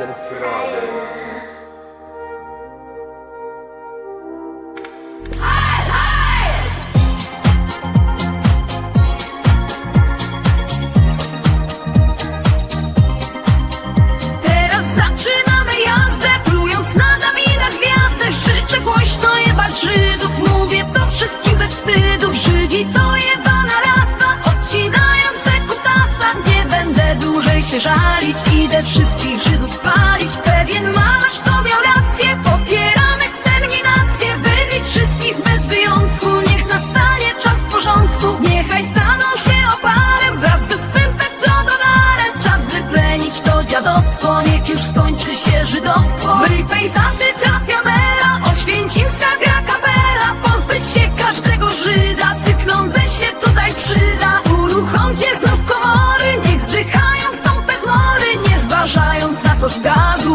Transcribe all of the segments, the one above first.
Brother się żalić, idę wszystkich Żydów spalić. Pewien malarz to miał rację, popieramy sterminację. Wybić wszystkich bez wyjątku, niech nastanie czas porządku. Niechaj staną się oparem wraz ze swym petrodonarem Czas wyplenić to dziadostwo, niech już skończy się żydostwo. Byli pejzaty trafia mela, oświęcimska gra kapela. Pozbyć się każdego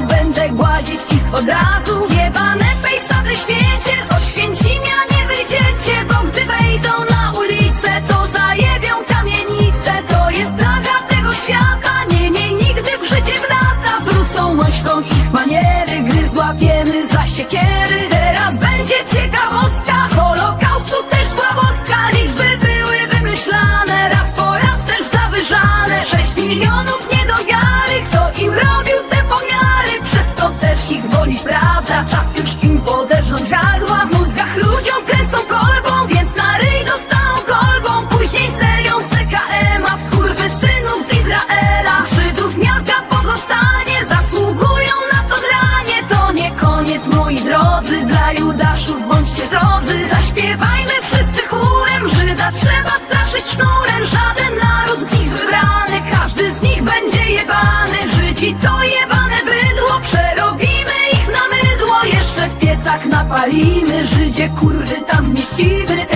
będę gładzić ich od razu. Jebane pejsady świecie, z Oświęcimia nie wyjdziecie Bo napalimy, Żydzie kurwy tam zmieścimy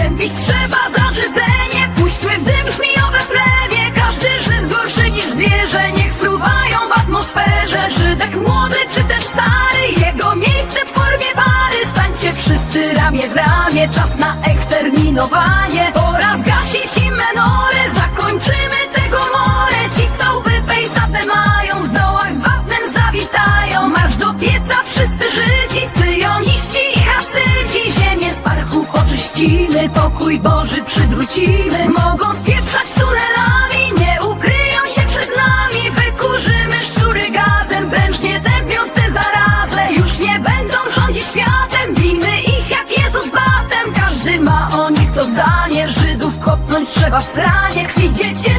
pokój Boży przywrócimy Mogą spieprzać tunelami, nie ukryją się przed nami. Wykurzymy szczury gazem, prężnie tępiąc tę zarazę. Już nie będą rządzić światem, bijmy ich jak Jezus batem. Każdy ma o nich to zdanie, Żydów kopnąć trzeba w sranie. Krwi dziecięcej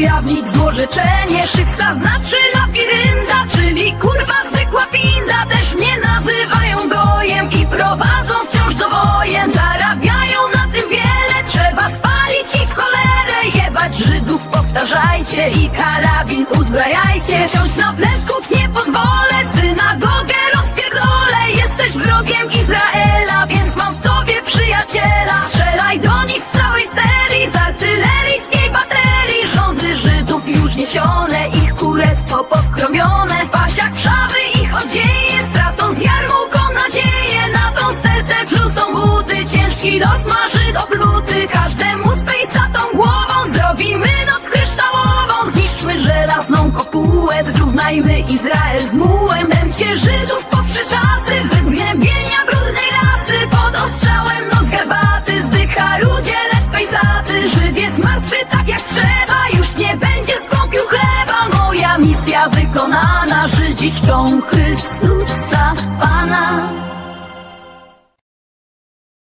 ujawnić złorzeczenie. Szyksa znaczy labirynta, czyli kurwa zwykła pinda. Też mnie nazywają gojem i prowadzą wciąż do wojen. Zarabiają na tym wiele, trzeba spalić ich w cholerę. Jebać Żydów powtarzajcie i karabin uzbrajajcie. Wsiąść na pletków nie pozwolę, synagogę los marzy do pluty Każdemu z pejsatą głową. Zrobimy noc kryształową Zniszczmy żelazną kopułę, zrównajmy Izrael z mułem. Dębcie Żydów poprzy czasy, wygnębienia brudnej rasy. Pod ostrzałem nos garbaty, zdycha ludzie, lecz pejsaty Żyd jest martwy tak jak trzeba, już nie będzie skąpił chleba. Moja misja wykonana, Żydzi czczą Chrystusa Pana